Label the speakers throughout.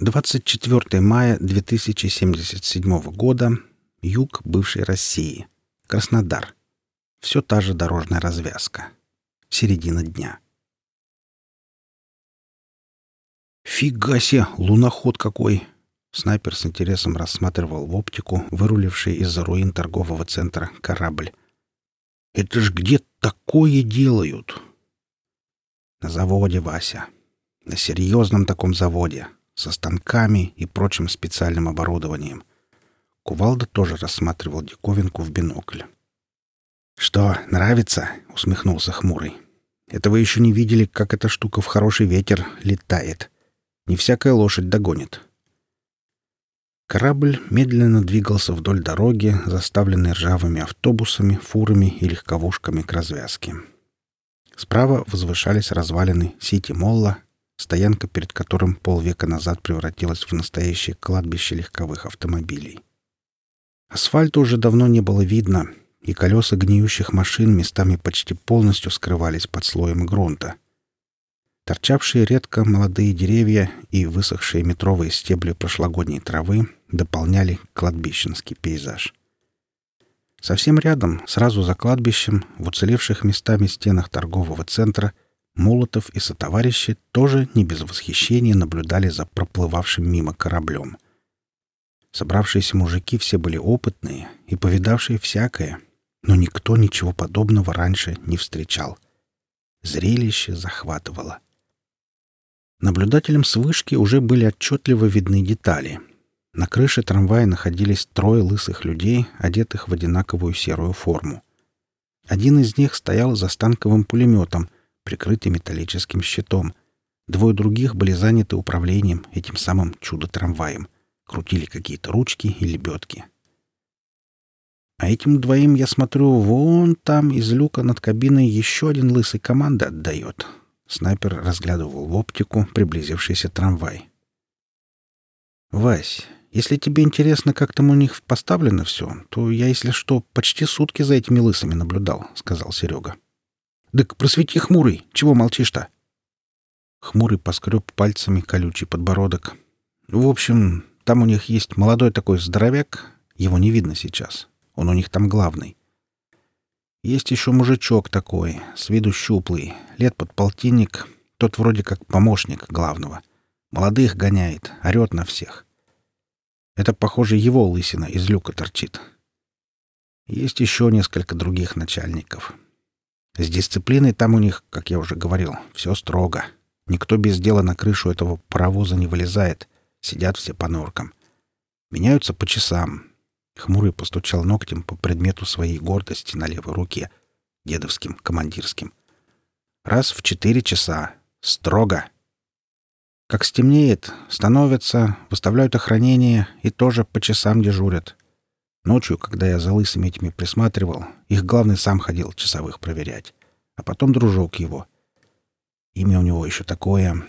Speaker 1: 24 мая 2077 года. Юг бывшей России. Краснодар. Все та же дорожная развязка. Середина дня. «Фига себе! Луноход какой!» Снайпер с интересом рассматривал в оптику выруливший из-за руин торгового центра корабль. «Это ж где такое делают?» «На заводе, Вася. На серьезном таком заводе со станками и прочим специальным оборудованием. Кувалда тоже рассматривал диковинку в бинокль. «Что, нравится?» — усмехнулся хмурый. «Это вы еще не видели, как эта штука в хороший ветер летает. Не всякая лошадь догонит». Корабль медленно двигался вдоль дороги, заставленной ржавыми автобусами, фурами и легковушками к развязке. Справа возвышались развалины Сити-Молла стоянка перед которым полвека назад превратилась в настоящее кладбище легковых автомобилей. Асфальта уже давно не было видно, и колеса гниющих машин местами почти полностью скрывались под слоем грунта. Торчавшие редко молодые деревья и высохшие метровые стебли прошлогодней травы дополняли кладбищенский пейзаж. Совсем рядом, сразу за кладбищем, в уцелевших местами стенах торгового центра — Молотов и сотоварищи тоже не без восхищения наблюдали за проплывавшим мимо кораблем. Собравшиеся мужики все были опытные и повидавшие всякое, но никто ничего подобного раньше не встречал. Зрелище захватывало. Наблюдателям с вышки уже были отчетливо видны детали. На крыше трамвая находились трое лысых людей, одетых в одинаковую серую форму. Один из них стоял за станковым пулеметом — прикрыты металлическим щитом. Двое других были заняты управлением этим самым чудо-трамваем. Крутили какие-то ручки и лебедки. А этим двоим, я смотрю, вон там из люка над кабиной еще один лысый команды отдает. Снайпер разглядывал в оптику приблизившийся трамвай. «Вась, если тебе интересно, как там у них поставлено все, то я, если что, почти сутки за этими лысыми наблюдал», — сказал Серега. «Так просвети, хмурый, чего молчишь-то?» Хмурый поскреб пальцами колючий подбородок. «В общем, там у них есть молодой такой здоровяк, его не видно сейчас. Он у них там главный. Есть еще мужичок такой, с виду щуплый, лет под полтинник, тот вроде как помощник главного. Молодых гоняет, орет на всех. Это, похоже, его лысина из люка торчит. Есть еще несколько других начальников. С дисциплиной там у них, как я уже говорил, все строго. Никто без дела на крышу этого паровоза не вылезает. Сидят все по норкам. Меняются по часам. Хмурый постучал ногтем по предмету своей гордости на левой руке, дедовским, командирским. Раз в четыре часа. Строго. Как стемнеет, становятся, выставляют охранение и тоже по часам дежурят. Ночью, когда я за лысыми этими присматривал, их главный сам ходил часовых проверять. А потом дружок его. Имя у него еще такое...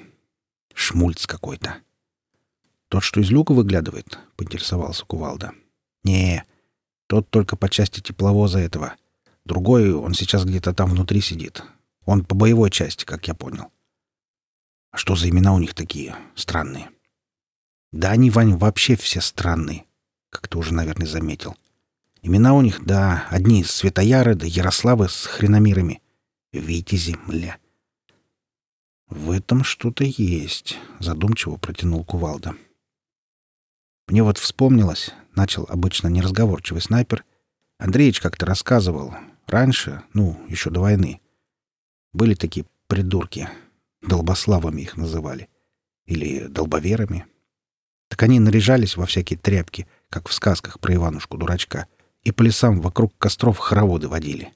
Speaker 1: Шмульц какой-то. Тот, что из люка выглядывает, — поинтересовался Кувалда. не тот только по части тепловоза этого. Другой, он сейчас где-то там внутри сидит. Он по боевой части, как я понял. А что за имена у них такие странные? Да они, Вань, вообще все странные как ты уже, наверное, заметил. Имена у них, да, одни Светояры да Ярославы с хреномирами. Витязи, мля. В этом что-то есть, задумчиво протянул Кувалда. Мне вот вспомнилось, начал обычно неразговорчивый снайпер. Андреич как-то рассказывал. Раньше, ну, еще до войны, были такие придурки. Долбославами их называли. Или долбоверами. Так они наряжались во всякие тряпки — как в сказках про Иванушку-дурачка, и по лесам вокруг костров хороводы водили.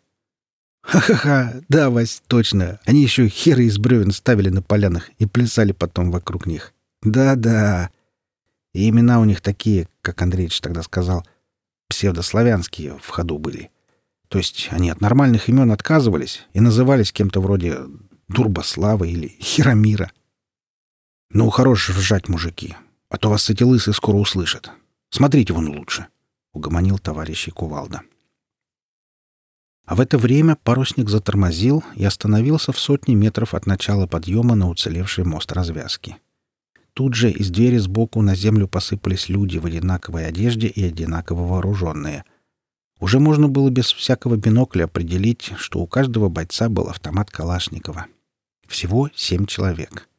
Speaker 1: «Ха-ха-ха! Да, Вась, точно! Они еще херы из бревен ставили на полянах и плясали потом вокруг них. Да-да! И имена у них такие, как Андреевич тогда сказал, псевдославянские в ходу были. То есть они от нормальных имен отказывались и назывались кем-то вроде Дурбослава или Хиромира. Ну, хорош ржать, мужики, а то вас эти лысы скоро услышат. Смотрите вон лучше, — угомонил товарищей Кувалда. А в это время парусник затормозил и остановился в сотне метров от начала подъема на уцелевший мост развязки. Тут же из двери сбоку на землю посыпались люди в одинаковой одежде и одинаково вооруженные. Уже можно было без всякого бинокля определить, что у каждого бойца был автомат Калашникова. Всего семь человек.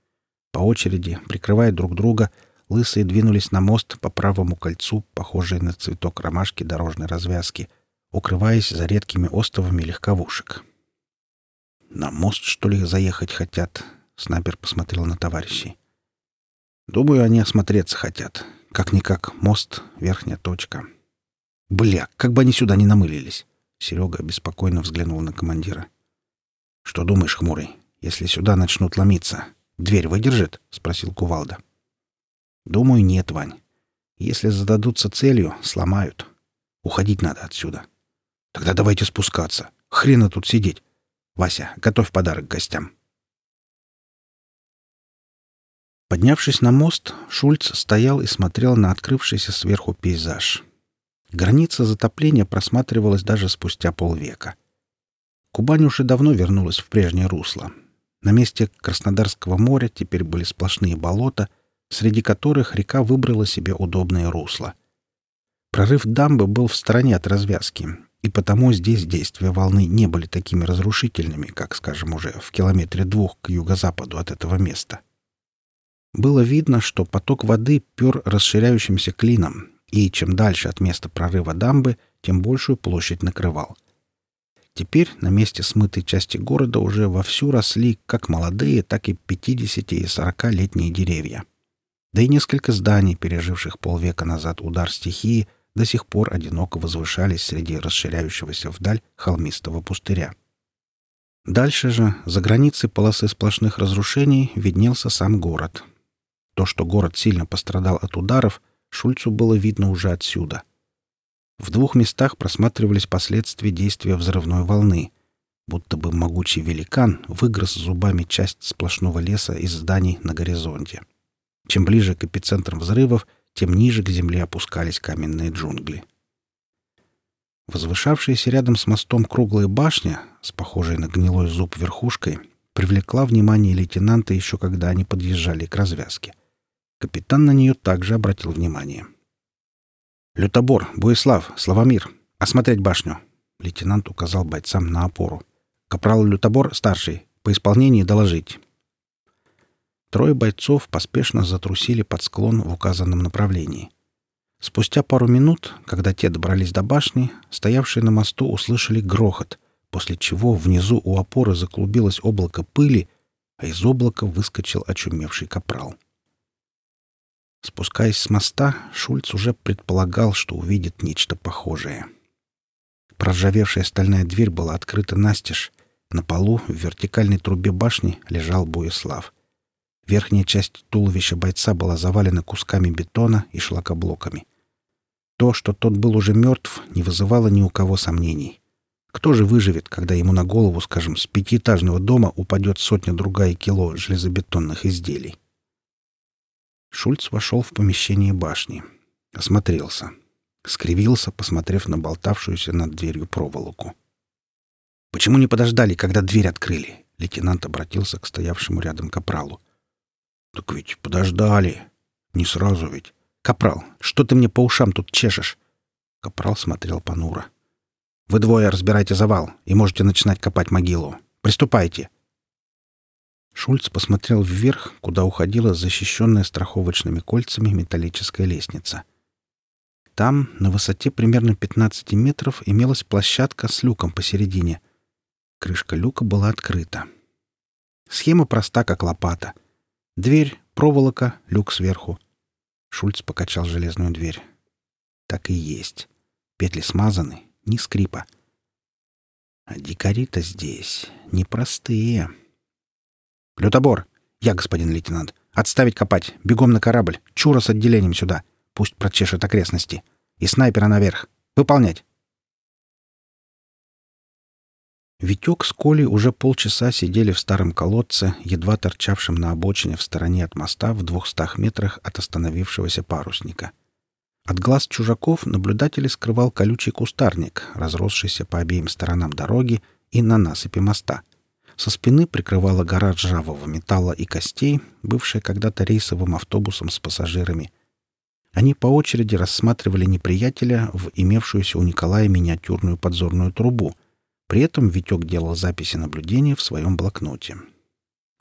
Speaker 1: По очереди, прикрывая друг друга, лысые двинулись на мост по правому кольцу, похожей на цветок ромашки дорожной развязки, укрываясь за редкими остовами легковушек. «На мост, что ли, заехать хотят?» — снайпер посмотрел на товарищей. «Думаю, они осмотреться хотят. Как-никак мост — верхняя точка». «Бля, как бы они сюда не намылились!» Серега беспокойно взглянул на командира. «Что думаешь, хмурый, если сюда начнут ломиться, дверь выдержит?» — спросил Кувалда. «Думаю, нет, Вань. Если зададутся целью, сломают. Уходить надо отсюда. Тогда давайте спускаться. Хрена тут сидеть. Вася, готовь подарок гостям». Поднявшись на мост, Шульц стоял и смотрел на открывшийся сверху пейзаж. Граница затопления просматривалась даже спустя полвека. Кубань уже давно вернулась в прежнее русло. На месте Краснодарского моря теперь были сплошные болота, среди которых река выбрала себе удобное русло. Прорыв дамбы был в стороне от развязки, и потому здесь действия волны не были такими разрушительными, как, скажем, уже в километре двух к юго-западу от этого места. Было видно, что поток воды пер расширяющимся клином, и чем дальше от места прорыва дамбы, тем большую площадь накрывал. Теперь на месте смытой части города уже вовсю росли как молодые, так и 50 и 40-летние деревья. Да и несколько зданий, переживших полвека назад удар стихии, до сих пор одиноко возвышались среди расширяющегося вдаль холмистого пустыря. Дальше же, за границей полосы сплошных разрушений, виднелся сам город. То, что город сильно пострадал от ударов, Шульцу было видно уже отсюда — в двух местах просматривались последствия действия взрывной волны, будто бы могучий великан выгрыз зубами часть сплошного леса из зданий на горизонте. Чем ближе к эпицентрам взрывов, тем ниже к земле опускались каменные джунгли. Возвышавшаяся рядом с мостом круглая башня, с похожей на гнилой зуб верхушкой, привлекла внимание лейтенанта еще когда они подъезжали к развязке. Капитан на нее также обратил внимание — «Лютобор, Буислав, Славомир, осмотреть башню!» Лейтенант указал бойцам на опору. «Капрал Лютобор, старший, по исполнении доложить». Трое бойцов поспешно затрусили под склон в указанном направлении. Спустя пару минут, когда те добрались до башни, стоявшие на мосту услышали грохот, после чего внизу у опоры заклубилось облако пыли, а из облака выскочил очумевший капрал. Спускаясь с моста, Шульц уже предполагал, что увидит нечто похожее. Проржавевшая стальная дверь была открыта настежь. На полу в вертикальной трубе башни лежал Буяслав. Верхняя часть туловища бойца была завалена кусками бетона и шлакоблоками. То, что тот был уже мертв, не вызывало ни у кого сомнений. Кто же выживет, когда ему на голову, скажем, с пятиэтажного дома упадет сотня-другая кило железобетонных изделий? Шульц вошел в помещение башни. Осмотрелся. Скривился, посмотрев на болтавшуюся над дверью проволоку. «Почему не подождали, когда дверь открыли?» Лейтенант обратился к стоявшему рядом капралу. «Так ведь подождали. Не сразу ведь. Капрал, что ты мне по ушам тут чешешь?» Капрал смотрел понуро. «Вы двое разбирайте завал и можете начинать копать могилу. Приступайте. Шульц посмотрел вверх, куда уходила защищенная страховочными кольцами металлическая лестница. Там, на высоте примерно 15 метров, имелась площадка с люком посередине. Крышка люка была открыта. Схема проста, как лопата. Дверь, проволока, люк сверху. Шульц покачал железную дверь. Так и есть. Петли смазаны, ни скрипа. А дикари-то здесь непростые. «Лютобор!» «Я, господин лейтенант. Отставить копать. Бегом на корабль. Чура с отделением сюда. Пусть прочешет окрестности. И снайпера наверх. Выполнять!» Витек с Колей уже полчаса сидели в старом колодце, едва торчавшем на обочине в стороне от моста в двухстах метрах от остановившегося парусника. От глаз чужаков наблюдатели скрывал колючий кустарник, разросшийся по обеим сторонам дороги и на насыпи моста — Со спины прикрывала гора ржавого металла и костей, бывшая когда-то рейсовым автобусом с пассажирами. Они по очереди рассматривали неприятеля в имевшуюся у Николая миниатюрную подзорную трубу. При этом Витек делал записи наблюдения в своем блокноте.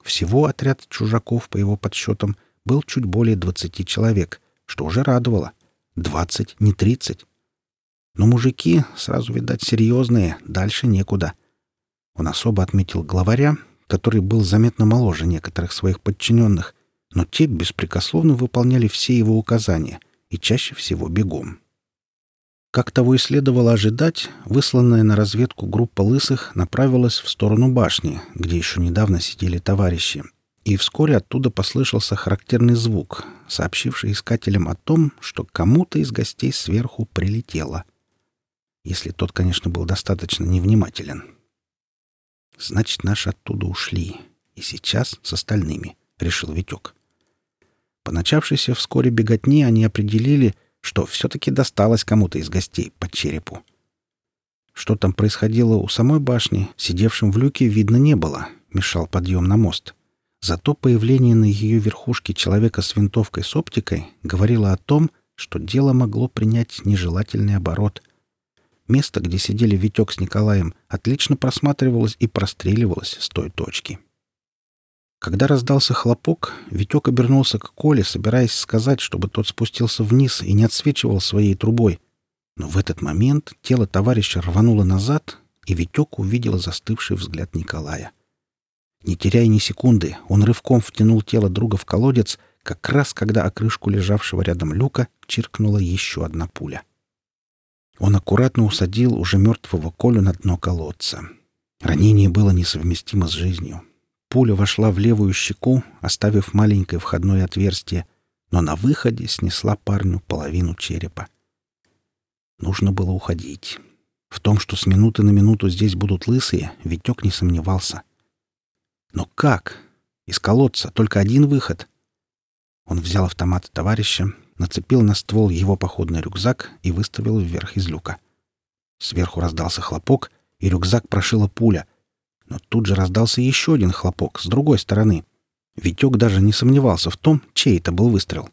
Speaker 1: Всего отряд чужаков, по его подсчетам, был чуть более 20 человек, что уже радовало. 20, не 30. Но мужики, сразу видать, серьезные, дальше некуда. Он особо отметил главаря, который был заметно моложе некоторых своих подчиненных, но те беспрекословно выполняли все его указания и чаще всего бегом. Как того и следовало ожидать, высланная на разведку группа лысых направилась в сторону башни, где еще недавно сидели товарищи, и вскоре оттуда послышался характерный звук, сообщивший искателям о том, что кому-то из гостей сверху прилетело — если тот, конечно, был достаточно невнимателен. Значит, наши оттуда ушли. И сейчас с остальными, — решил Витек. По начавшейся вскоре беготни они определили, что все-таки досталось кому-то из гостей по черепу. Что там происходило у самой башни, сидевшим в люке видно не было, мешал подъем на мост. Зато появление на ее верхушке человека с винтовкой с оптикой говорило о том, что дело могло принять нежелательный оборот — Место, где сидели Витек с Николаем, отлично просматривалось и простреливалось с той точки. Когда раздался хлопок, Витек обернулся к Коле, собираясь сказать, чтобы тот спустился вниз и не отсвечивал своей трубой. Но в этот момент тело товарища рвануло назад, и Витек увидел застывший взгляд Николая. Не теряя ни секунды, он рывком втянул тело друга в колодец, как раз когда о крышку лежавшего рядом люка чиркнула еще одна пуля — он аккуратно усадил уже мертвого Колю на дно колодца. Ранение было несовместимо с жизнью. Пуля вошла в левую щеку, оставив маленькое входное отверстие, но на выходе снесла парню половину черепа. Нужно было уходить. В том, что с минуты на минуту здесь будут лысые, Витек не сомневался. Но как? Из колодца только один выход. Он взял автомат товарища, нацепил на ствол его походный рюкзак и выставил вверх из люка. Сверху раздался хлопок, и рюкзак прошила пуля. Но тут же раздался еще один хлопок с другой стороны. Витек даже не сомневался в том, чей это был выстрел.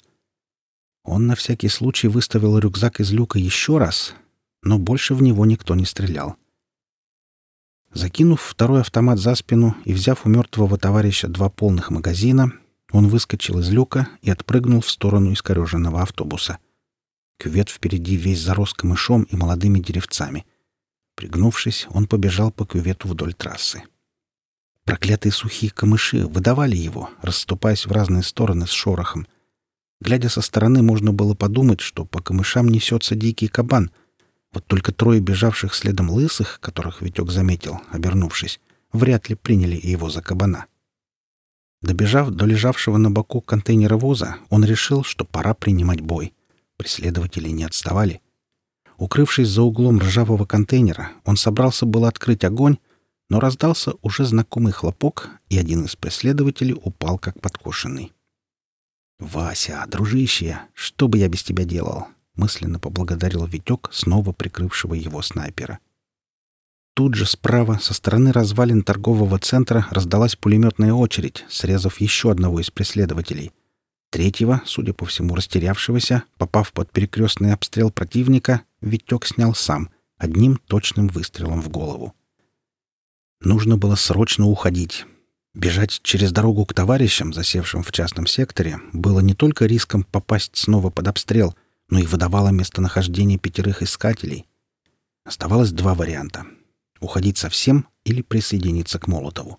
Speaker 1: Он на всякий случай выставил рюкзак из люка еще раз, но больше в него никто не стрелял. Закинув второй автомат за спину и взяв у мертвого товарища два полных магазина, он выскочил из люка и отпрыгнул в сторону искореженного автобуса. Кювет впереди весь зарос камышом и молодыми деревцами. Пригнувшись, он побежал по кювету вдоль трассы. Проклятые сухие камыши выдавали его, расступаясь в разные стороны с шорохом. Глядя со стороны, можно было подумать, что по камышам несется дикий кабан. Вот только трое бежавших следом лысых, которых Витек заметил, обернувшись, вряд ли приняли его за кабана. Добежав до лежавшего на боку контейнера воза, он решил, что пора принимать бой. Преследователи не отставали. Укрывшись за углом ржавого контейнера, он собрался было открыть огонь, но раздался уже знакомый хлопок, и один из преследователей упал как подкошенный. «Вася, дружище, что бы я без тебя делал?» — мысленно поблагодарил Витек, снова прикрывшего его снайпера. — Тут же справа, со стороны развалин торгового центра, раздалась пулеметная очередь, срезав еще одного из преследователей. Третьего, судя по всему растерявшегося, попав под перекрестный обстрел противника, Витек снял сам, одним точным выстрелом в голову. Нужно было срочно уходить. Бежать через дорогу к товарищам, засевшим в частном секторе, было не только риском попасть снова под обстрел, но и выдавало местонахождение пятерых искателей. Оставалось два варианта уходить совсем или присоединиться к Молотову.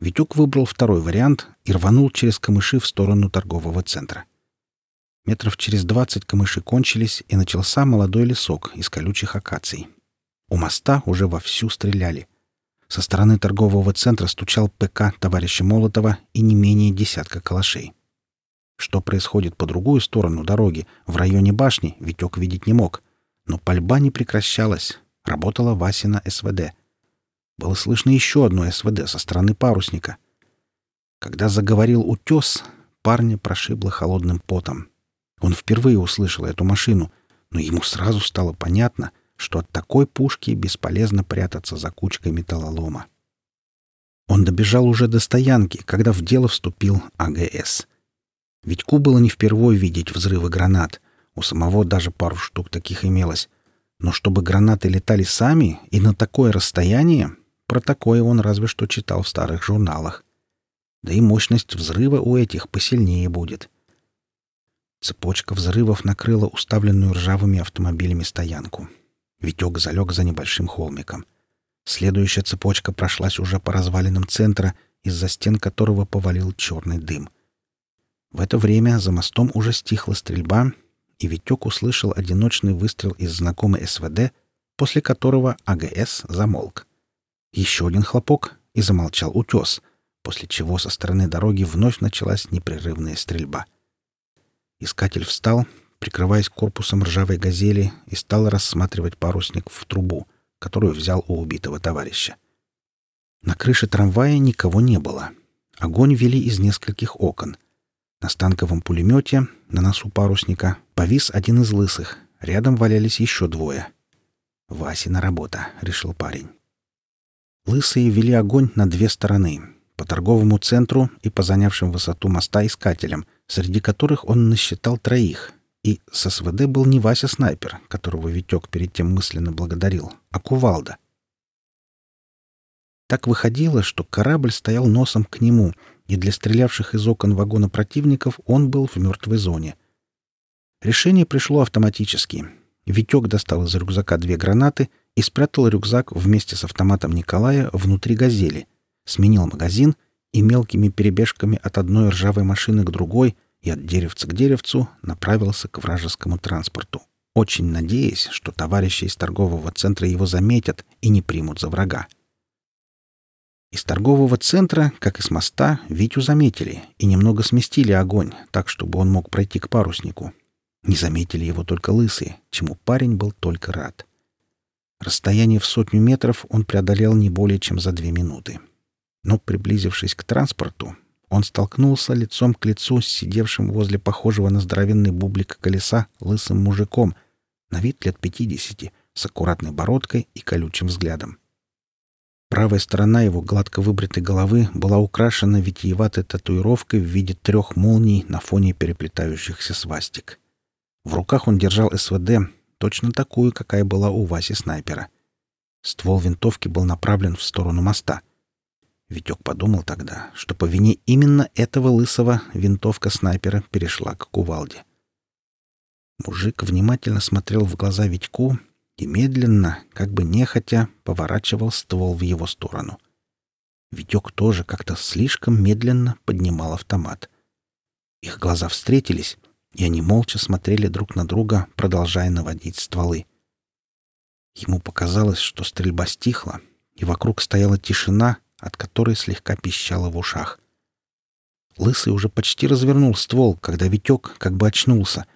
Speaker 1: Витюк выбрал второй вариант и рванул через камыши в сторону торгового центра. Метров через двадцать камыши кончились, и начался молодой лесок из колючих акаций. У моста уже вовсю стреляли. Со стороны торгового центра стучал ПК товарища Молотова и не менее десятка калашей. Что происходит по другую сторону дороги, в районе башни, Витек видеть не мог. Но пальба не прекращалась, Работала Васина СВД. Было слышно еще одно СВД со стороны парусника. Когда заговорил утес, парня прошибло холодным потом. Он впервые услышал эту машину, но ему сразу стало понятно, что от такой пушки бесполезно прятаться за кучкой металлолома. Он добежал уже до стоянки, когда в дело вступил АГС. Витьку было не впервой видеть взрывы гранат. У самого даже пару штук таких имелось. Но чтобы гранаты летали сами и на такое расстояние, про такое он разве что читал в старых журналах. Да и мощность взрыва у этих посильнее будет. Цепочка взрывов накрыла уставленную ржавыми автомобилями стоянку. Витек залег за небольшим холмиком. Следующая цепочка прошлась уже по развалинам центра, из-за стен которого повалил черный дым. В это время за мостом уже стихла стрельба, и Витек услышал одиночный выстрел из знакомой СВД, после которого АГС замолк. Еще один хлопок, и замолчал утес, после чего со стороны дороги вновь началась непрерывная стрельба. Искатель встал, прикрываясь корпусом ржавой газели, и стал рассматривать парусник в трубу, которую взял у убитого товарища. На крыше трамвая никого не было. Огонь вели из нескольких окон. На станковом пулемете, на носу парусника, повис один из лысых. Рядом валялись еще двое. «Васина работа», — решил парень. Лысые вели огонь на две стороны — по торговому центру и по занявшим высоту моста искателям, среди которых он насчитал троих. И с СВД был не Вася-снайпер, которого Витек перед тем мысленно благодарил, а Кувалда. Так выходило, что корабль стоял носом к нему, и для стрелявших из окон вагона противников он был в мертвой зоне. Решение пришло автоматически. Витек достал из рюкзака две гранаты — и спрятал рюкзак вместе с автоматом Николая внутри «Газели», сменил магазин и мелкими перебежками от одной ржавой машины к другой и от деревца к деревцу направился к вражескому транспорту, очень надеясь, что товарищи из торгового центра его заметят и не примут за врага. Из торгового центра, как и с моста, Витю заметили и немного сместили огонь, так, чтобы он мог пройти к паруснику. Не заметили его только лысые, чему парень был только рад. — Расстояние в сотню метров он преодолел не более чем за две минуты. Но, приблизившись к транспорту, он столкнулся лицом к лицу с сидевшим возле похожего на здоровенный бублик колеса лысым мужиком, на вид лет пятидесяти, с аккуратной бородкой и колючим взглядом. Правая сторона его гладко выбритой головы была украшена витиеватой татуировкой в виде трех молний на фоне переплетающихся свастик. В руках он держал СВД, точно такую, какая была у Васи снайпера. Ствол винтовки был направлен в сторону моста. Витек подумал тогда, что по вине именно этого лысого винтовка снайпера перешла к кувалде. Мужик внимательно смотрел в глаза Витьку и медленно, как бы нехотя, поворачивал ствол в его сторону. Витек тоже как-то слишком медленно поднимал автомат. Их глаза встретились, и они молча смотрели друг на друга, продолжая наводить стволы. Ему показалось, что стрельба стихла, и вокруг стояла тишина, от которой слегка пищало в ушах. Лысый уже почти развернул ствол, когда Витек как бы очнулся.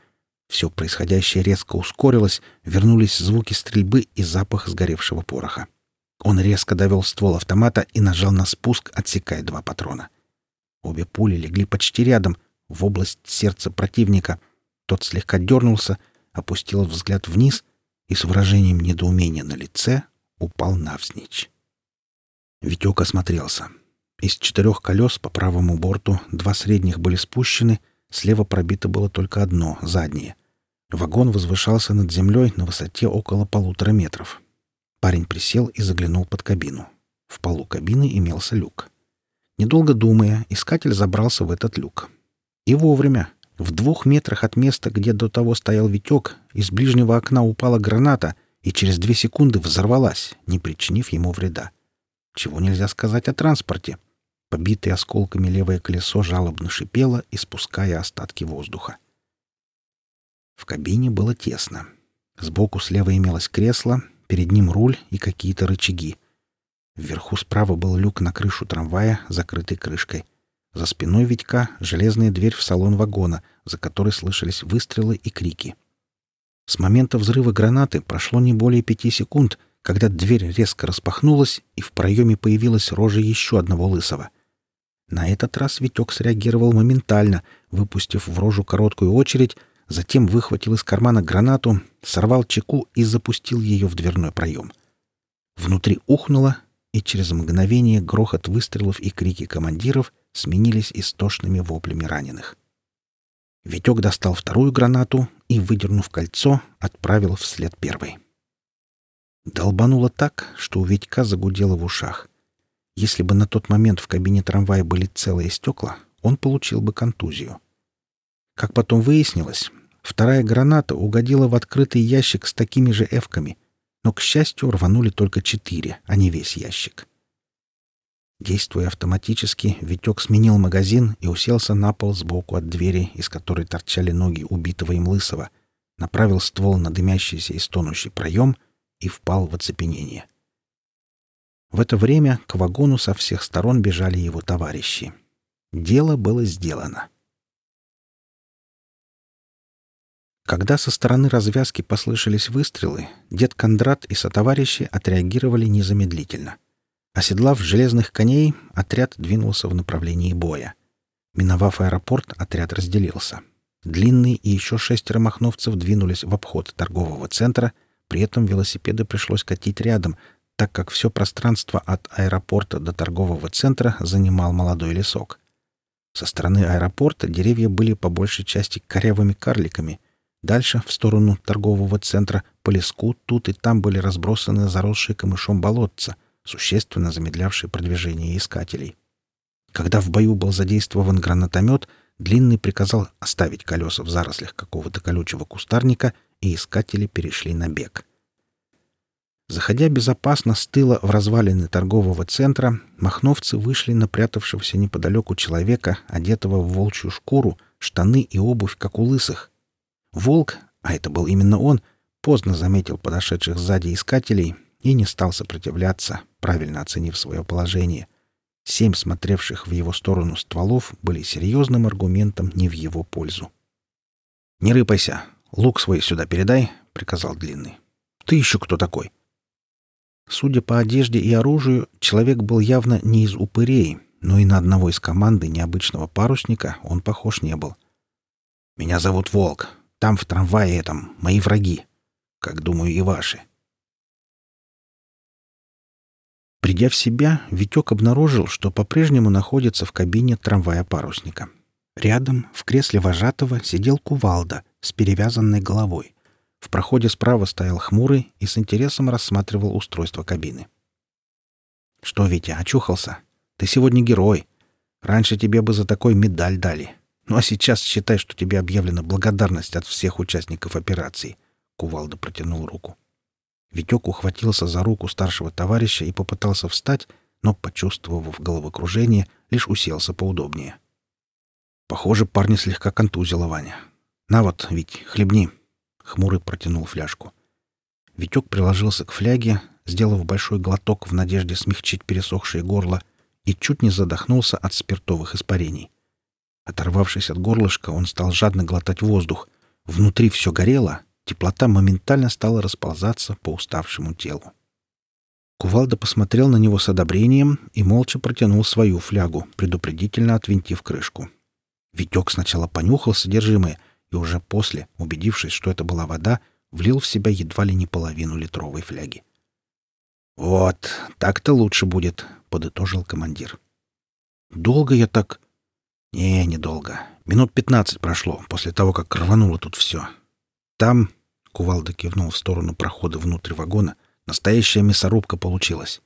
Speaker 1: Все происходящее резко ускорилось, вернулись звуки стрельбы и запах сгоревшего пороха. Он резко довел ствол автомата и нажал на спуск, отсекая два патрона. Обе пули легли почти рядом — в область сердца противника. Тот слегка дернулся, опустил взгляд вниз и с выражением недоумения на лице упал навзничь. Витек осмотрелся. Из четырех колес по правому борту два средних были спущены, слева пробито было только одно, заднее. Вагон возвышался над землей на высоте около полутора метров. Парень присел и заглянул под кабину. В полу кабины имелся люк. Недолго думая, искатель забрался в этот люк. И вовремя. В двух метрах от места, где до того стоял Витек, из ближнего окна упала граната и через две секунды взорвалась, не причинив ему вреда. Чего нельзя сказать о транспорте. Побитое осколками левое колесо жалобно шипело, испуская остатки воздуха. В кабине было тесно. Сбоку слева имелось кресло, перед ним руль и какие-то рычаги. Вверху справа был люк на крышу трамвая, закрытый крышкой — за спиной Витька железная дверь в салон вагона, за которой слышались выстрелы и крики. С момента взрыва гранаты прошло не более пяти секунд, когда дверь резко распахнулась, и в проеме появилась рожа еще одного лысого. На этот раз Витек среагировал моментально, выпустив в рожу короткую очередь, затем выхватил из кармана гранату, сорвал чеку и запустил ее в дверной проем. Внутри ухнуло, и через мгновение грохот выстрелов и крики командиров сменились истошными воплями раненых. Витек достал вторую гранату и, выдернув кольцо, отправил вслед первой. Долбануло так, что у Витька загудело в ушах. Если бы на тот момент в кабине трамвая были целые стекла, он получил бы контузию. Как потом выяснилось, вторая граната угодила в открытый ящик с такими же эвками, но, к счастью, рванули только четыре, а не весь ящик. Действуя автоматически, Витек сменил магазин и уселся на пол сбоку от двери, из которой торчали ноги убитого им лысого, направил ствол на дымящийся и стонущий проем и впал в оцепенение. В это время к вагону со всех сторон бежали его товарищи. Дело было сделано. Когда со стороны развязки послышались выстрелы, дед Кондрат и сотоварищи отреагировали незамедлительно. Оседлав железных коней, отряд двинулся в направлении боя. Миновав аэропорт, отряд разделился. Длинный и еще шестеро махновцев двинулись в обход торгового центра, при этом велосипеды пришлось катить рядом, так как все пространство от аэропорта до торгового центра занимал молодой лесок. Со стороны аэропорта деревья были по большей части корявыми карликами. Дальше, в сторону торгового центра, по леску тут и там были разбросаны заросшие камышом болотца, существенно замедлявшие продвижение искателей. Когда в бою был задействован гранатомет, Длинный приказал оставить колеса в зарослях какого-то колючего кустарника, и искатели перешли на бег. Заходя безопасно с тыла в развалины торгового центра, махновцы вышли на прятавшегося неподалеку человека, одетого в волчью шкуру, штаны и обувь, как у лысых. Волк, а это был именно он, поздно заметил подошедших сзади искателей и не стал сопротивляться, правильно оценив свое положение. Семь смотревших в его сторону стволов были серьезным аргументом не в его пользу. «Не рыпайся! Лук свой сюда передай!» — приказал Длинный. «Ты еще кто такой?» Судя по одежде и оружию, человек был явно не из упырей, но и на одного из команды необычного парусника он похож не был. «Меня зовут Волк. Там, в трамвае этом, мои враги. Как, думаю, и ваши». Придя в себя, Витек обнаружил, что по-прежнему находится в кабине трамвая парусника. Рядом, в кресле вожатого, сидел кувалда с перевязанной головой. В проходе справа стоял хмурый и с интересом рассматривал устройство кабины. «Что, Витя, очухался? Ты сегодня герой. Раньше тебе бы за такой медаль дали. Ну а сейчас считай, что тебе объявлена благодарность от всех участников операции». Кувалда протянул руку. Витек ухватился за руку старшего товарища и попытался встать, но, почувствовав головокружение, лишь уселся поудобнее. Похоже, парня слегка контузило Ваня. «На вот, Вить, хлебни». Хмурый протянул фляжку. Витек приложился к фляге, сделав большой глоток в надежде смягчить пересохшее горло, и чуть не задохнулся от спиртовых испарений. Оторвавшись от горлышка, он стал жадно глотать воздух. Внутри все горело, теплота моментально стала расползаться по уставшему телу. Кувалда посмотрел на него с одобрением и молча протянул свою флягу, предупредительно отвинтив крышку. Витек сначала понюхал содержимое, и уже после, убедившись, что это была вода, влил в себя едва ли не половину литровой фляги. «Вот, так-то лучше будет», — подытожил командир. «Долго я так...» «Не, недолго. Минут пятнадцать прошло после того, как рвануло тут все. Там...» — Кувалда кивнул в сторону прохода внутрь вагона. «Настоящая мясорубка получилась.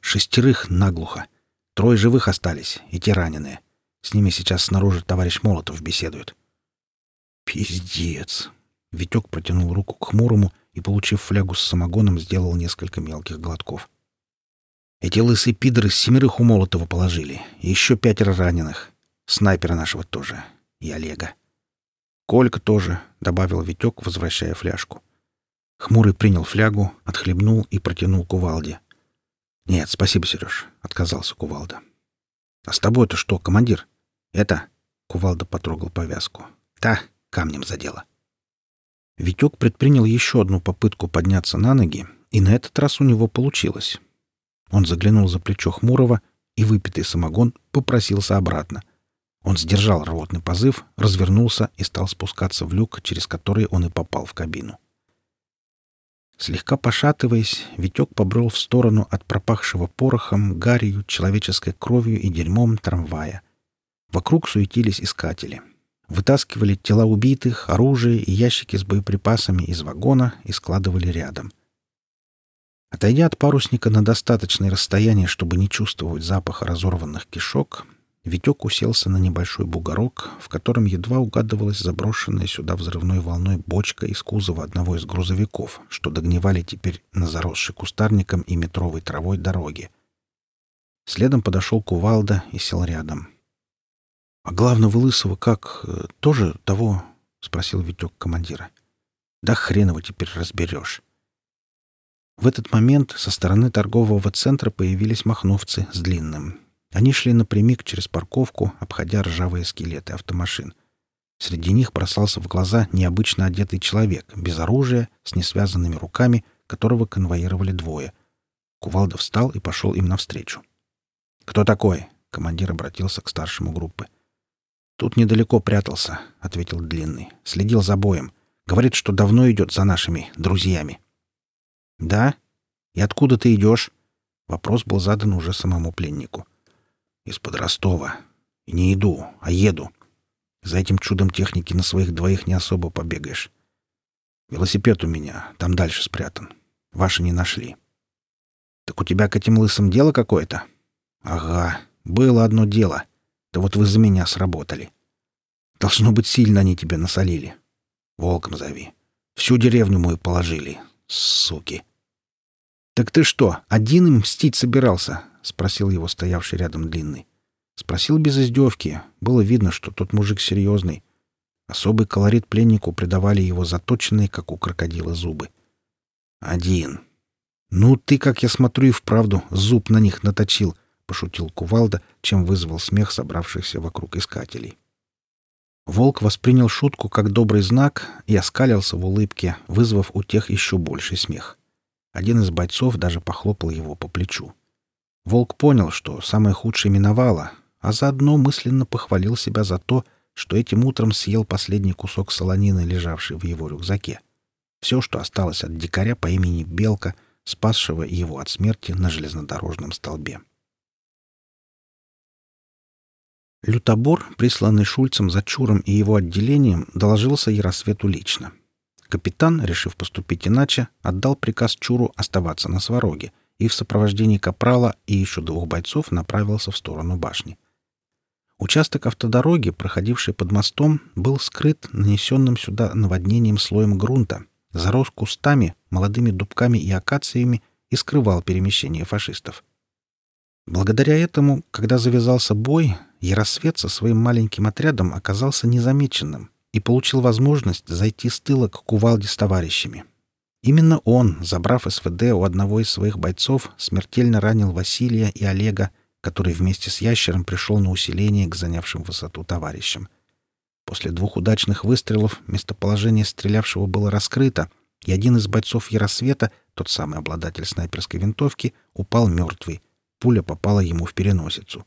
Speaker 1: Шестерых наглухо. Трое живых остались, и те раненые. С ними сейчас снаружи товарищ Молотов беседует. «Пиздец!» Витек протянул руку к хмурому и, получив флягу с самогоном, сделал несколько мелких глотков. «Эти лысые пидоры семерых у Молотова положили, и еще пятеро раненых. Снайпера нашего тоже. И Олега. Колька тоже», — добавил Витек, возвращая фляжку. Хмурый принял флягу, отхлебнул и протянул кувалде. «Нет, спасибо, Сереж», — отказался кувалда. «А с тобой-то что, командир?» «Это...» — кувалда потрогал повязку. «Та, камнем задело. Витек предпринял еще одну попытку подняться на ноги, и на этот раз у него получилось. Он заглянул за плечо Хмурого, и выпитый самогон попросился обратно. Он сдержал рвотный позыв, развернулся и стал спускаться в люк, через который он и попал в кабину. Слегка пошатываясь, Витек побрел в сторону от пропахшего порохом, гарью, человеческой кровью и дерьмом трамвая. Вокруг суетились искатели. Вытаскивали тела убитых, оружие и ящики с боеприпасами из вагона и складывали рядом. Отойдя от парусника на достаточное расстояние, чтобы не чувствовать запаха разорванных кишок, Витек уселся на небольшой бугорок, в котором едва угадывалась заброшенная сюда взрывной волной бочка из кузова одного из грузовиков, что догнивали теперь на заросшей кустарником и метровой травой дороге. Следом подошел Кувалда и сел рядом. — А главного Лысого как? Э, тоже того? — спросил Витек командира. — Да хрен его теперь разберешь. В этот момент со стороны торгового центра появились махновцы с длинным, они шли напрямик через парковку, обходя ржавые скелеты автомашин. Среди них бросался в глаза необычно одетый человек, без оружия, с несвязанными руками, которого конвоировали двое. Кувалда встал и пошел им навстречу. «Кто такой?» — командир обратился к старшему группы. «Тут недалеко прятался», — ответил Длинный. «Следил за боем. Говорит, что давно идет за нашими друзьями». «Да? И откуда ты идешь?» Вопрос был задан уже самому пленнику. Из-под Ростова. И не иду, а еду. За этим чудом техники на своих двоих не особо побегаешь. Велосипед у меня, там дальше спрятан. Ваши не нашли. Так у тебя к этим лысым дело какое-то? Ага, было одно дело. Да вот вы за меня сработали. Должно быть, сильно они тебе насолили. Волком зови. Всю деревню мою положили. Суки. Так ты что, один им мстить собирался? — спросил его стоявший рядом длинный. Спросил без издевки. Было видно, что тот мужик серьезный. Особый колорит пленнику придавали его заточенные, как у крокодила, зубы. «Один». «Ну, ты, как я смотрю, и вправду зуб на них наточил», — пошутил Кувалда, чем вызвал смех собравшихся вокруг искателей. Волк воспринял шутку как добрый знак и оскалился в улыбке, вызвав у тех еще больший смех. Один из бойцов даже похлопал его по плечу. Волк понял, что самое худшее миновало, а заодно мысленно похвалил себя за то, что этим утром съел последний кусок солонины, лежавший в его рюкзаке. Все, что осталось от дикаря по имени Белка, спасшего его от смерти на железнодорожном столбе. Лютобор, присланный Шульцем за Чуром и его отделением, доложился Яросвету лично. Капитан, решив поступить иначе, отдал приказ Чуру оставаться на свороге — и в сопровождении капрала и еще двух бойцов направился в сторону башни. Участок автодороги, проходивший под мостом, был скрыт нанесенным сюда наводнением слоем грунта, зарос кустами, молодыми дубками и акациями и скрывал перемещение фашистов. Благодаря этому, когда завязался бой, Яросвет со своим маленьким отрядом оказался незамеченным и получил возможность зайти с тыла к кувалде с товарищами. Именно он, забрав СВД у одного из своих бойцов, смертельно ранил Василия и Олега, который вместе с ящером пришел на усиление к занявшим высоту товарищам. После двух удачных выстрелов местоположение стрелявшего было раскрыто, и один из бойцов Яросвета, тот самый обладатель снайперской винтовки, упал мертвый. Пуля попала ему в переносицу.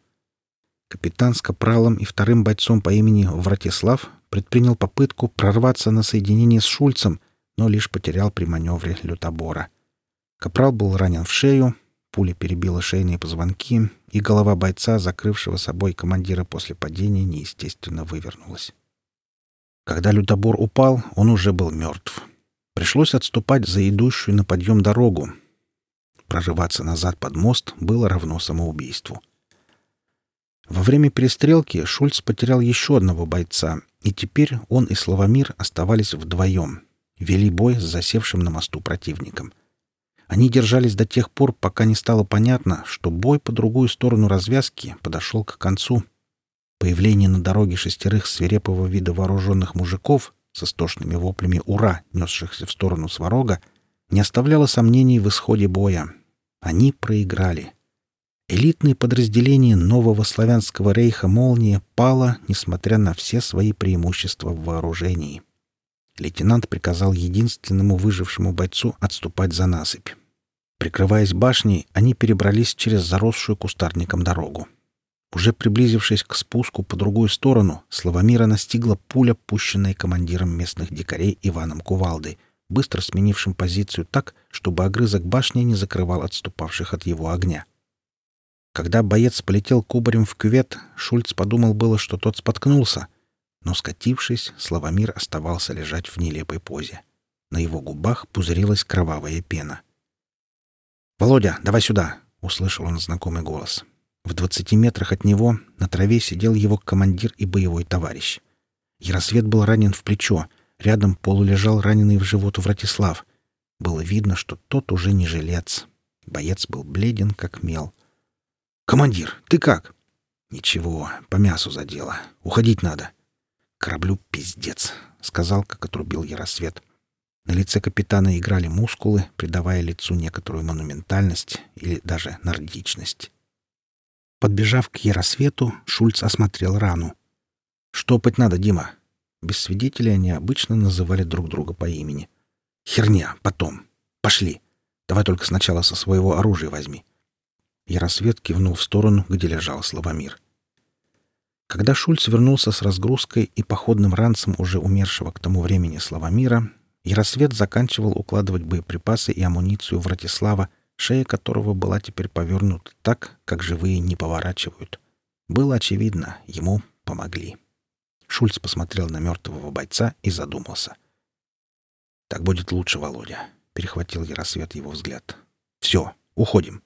Speaker 1: Капитан с капралом и вторым бойцом по имени Вратислав предпринял попытку прорваться на соединение с Шульцем, но лишь потерял при маневре лютобора. Капрал был ранен в шею, пуля перебила шейные позвонки, и голова бойца, закрывшего собой командира после падения, неестественно вывернулась. Когда лютобор упал, он уже был мертв. Пришлось отступать за идущую на подъем дорогу. Прорываться назад под мост было равно самоубийству. Во время перестрелки Шульц потерял еще одного бойца, и теперь он и Славомир оставались вдвоем — вели бой с засевшим на мосту противником. Они держались до тех пор, пока не стало понятно, что бой по другую сторону развязки подошел к концу. Появление на дороге шестерых свирепого вида вооруженных мужиков с истошными воплями «Ура!», несшихся в сторону сварога, не оставляло сомнений в исходе боя. Они проиграли. Элитное подразделение нового славянского рейха «Молния» пало, несмотря на все свои преимущества в вооружении лейтенант приказал единственному выжившему бойцу отступать за насыпь. Прикрываясь башней, они перебрались через заросшую кустарником дорогу. Уже приблизившись к спуску по другую сторону, Славомира настигла пуля, пущенная командиром местных дикарей Иваном Кувалдой, быстро сменившим позицию так, чтобы огрызок башни не закрывал отступавших от его огня. Когда боец полетел кубарем в кювет, Шульц подумал было, что тот споткнулся, но, скатившись, Славомир оставался лежать в нелепой позе. На его губах пузырилась кровавая пена. «Володя, давай сюда!» — услышал он знакомый голос. В двадцати метрах от него на траве сидел его командир и боевой товарищ. Яросвет был ранен в плечо, рядом полулежал раненый в живот Вратислав. Было видно, что тот уже не жилец. Боец был бледен, как мел. «Командир, ты как?» «Ничего, по мясу задело. Уходить надо». «Кораблю пиздец», — сказал, как отрубил Яросвет. На лице капитана играли мускулы, придавая лицу некоторую монументальность или даже нордичность. Подбежав к Яросвету, Шульц осмотрел рану. «Штопать надо, Дима!» Без свидетелей они обычно называли друг друга по имени. «Херня! Потом! Пошли! Давай только сначала со своего оружия возьми!» Яросвет кивнул в сторону, где лежал Славомир. Когда Шульц вернулся с разгрузкой и походным ранцем уже умершего к тому времени Славомира, Яросвет заканчивал укладывать боеприпасы и амуницию Вратислава, шея которого была теперь повернута так, как живые не поворачивают. Было очевидно, ему помогли. Шульц посмотрел на мертвого бойца и задумался. «Так будет лучше, Володя», — перехватил Яросвет его взгляд. «Все, уходим».